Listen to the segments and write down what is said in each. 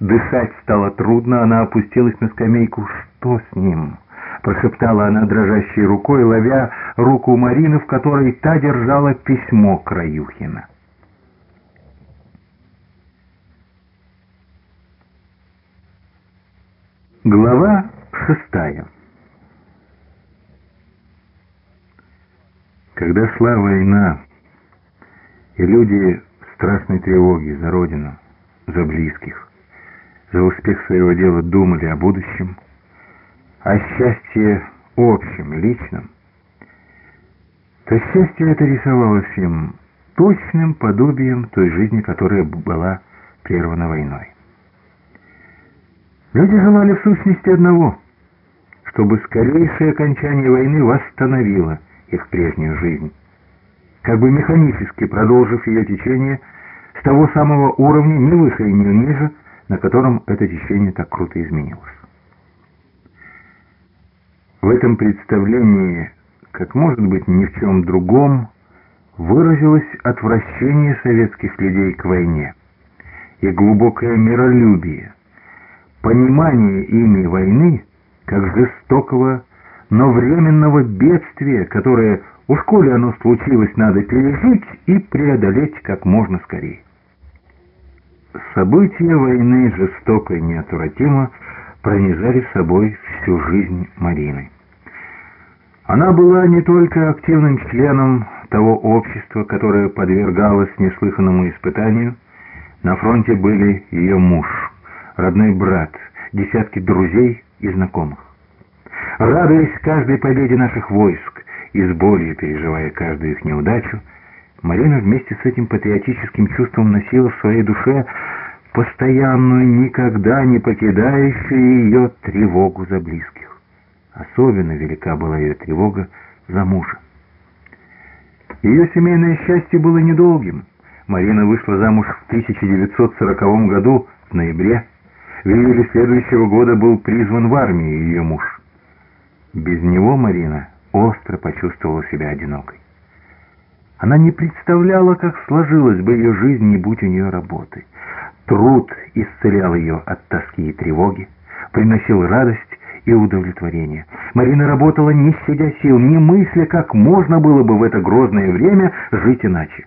Дышать стало трудно, она опустилась на скамейку. «Что с ним?» — прошептала она дрожащей рукой, ловя руку Марины, в которой та держала письмо Краюхина. Глава шестая Когда шла война, и люди в страшной тревоге за родину, за близких, за успех своего дела думали о будущем, о счастье общем, личном, то счастье это рисовалось им точным подобием той жизни, которая была прервана войной. Люди желали в сущности одного, чтобы скорейшее окончание войны восстановило их прежнюю жизнь, как бы механически продолжив ее течение с того самого уровня, не выше и не ниже, на котором это течение так круто изменилось. В этом представлении, как может быть ни в чем другом, выразилось отвращение советских людей к войне и глубокое миролюбие, понимание ими войны как жестокого, но временного бедствия, которое, уж коли оно случилось, надо пережить и преодолеть как можно скорее. События войны жестоко и неотвратимо пронизали собой всю жизнь Марины. Она была не только активным членом того общества, которое подвергалось неслыханному испытанию, на фронте были ее муж – родной брат, десятки друзей и знакомых. Радуясь каждой победе наших войск и с болью переживая каждую их неудачу, Марина вместе с этим патриотическим чувством носила в своей душе постоянную, никогда не покидающую ее тревогу за близких. Особенно велика была ее тревога за мужа. Ее семейное счастье было недолгим. Марина вышла замуж в 1940 году в ноябре в июле следующего года был призван в армию ее муж. Без него Марина остро почувствовала себя одинокой. Она не представляла, как сложилась бы ее жизнь, не будь у нее работы. Труд исцелял ее от тоски и тревоги, приносил радость и удовлетворение. Марина работала не щадя сил, не мысля, как можно было бы в это грозное время жить иначе.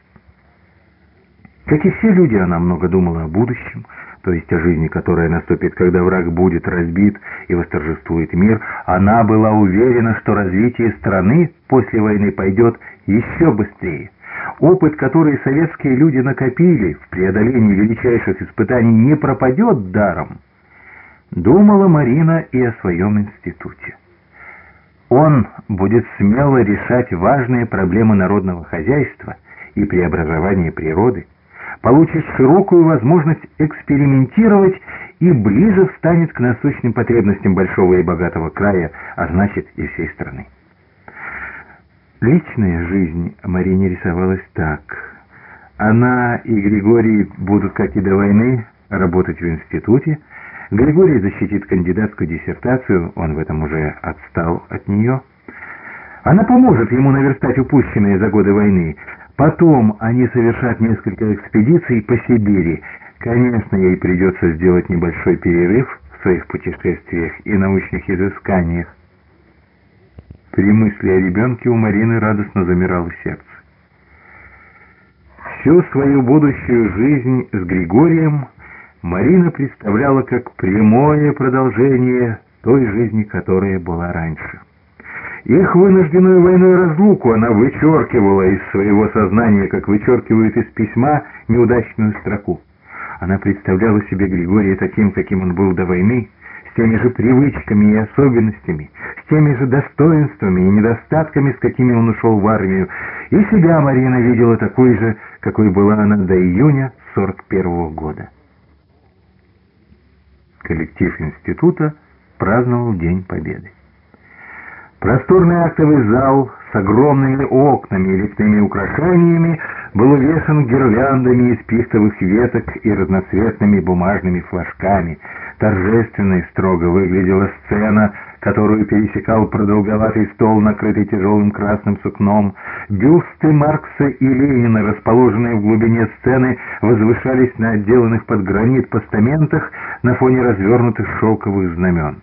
Как и все люди, она много думала о будущем, то есть о жизни, которая наступит, когда враг будет разбит и восторжествует мир, она была уверена, что развитие страны после войны пойдет еще быстрее. Опыт, который советские люди накопили в преодолении величайших испытаний, не пропадет даром. Думала Марина и о своем институте. Он будет смело решать важные проблемы народного хозяйства и преобразования природы, получит широкую возможность экспериментировать и ближе встанет к насущным потребностям большого и богатого края, а значит и всей страны. Личная жизнь Марине рисовалась так. Она и Григорий будут, как и до войны, работать в институте. Григорий защитит кандидатскую диссертацию, он в этом уже отстал от нее. Она поможет ему наверстать упущенные за годы войны. Потом они совершат несколько экспедиций по Сибири. Конечно, ей придется сделать небольшой перерыв в своих путешествиях и научных изысканиях. При мысли о ребенке у Марины радостно замирало сердце. Всю свою будущую жизнь с Григорием Марина представляла как прямое продолжение той жизни, которая была раньше. Их вынужденную войной разлуку она вычеркивала из своего сознания, как вычеркивают из письма неудачную строку. Она представляла себе Григория таким, каким он был до войны, с теми же привычками и особенностями, с теми же достоинствами и недостатками, с какими он ушел в армию. И себя Марина видела такой же, какой была она до июня 41 -го года. Коллектив института праздновал День Победы. Просторный актовый зал с огромными окнами и лепными украшениями был увешан гирляндами из пихтовых веток и разноцветными бумажными флажками. Торжественно и строго выглядела сцена, которую пересекал продолговатый стол, накрытый тяжелым красным сукном. Бюсты Маркса и Ленина, расположенные в глубине сцены, возвышались на отделанных под гранит постаментах, на фоне развернутых шелковых знамен.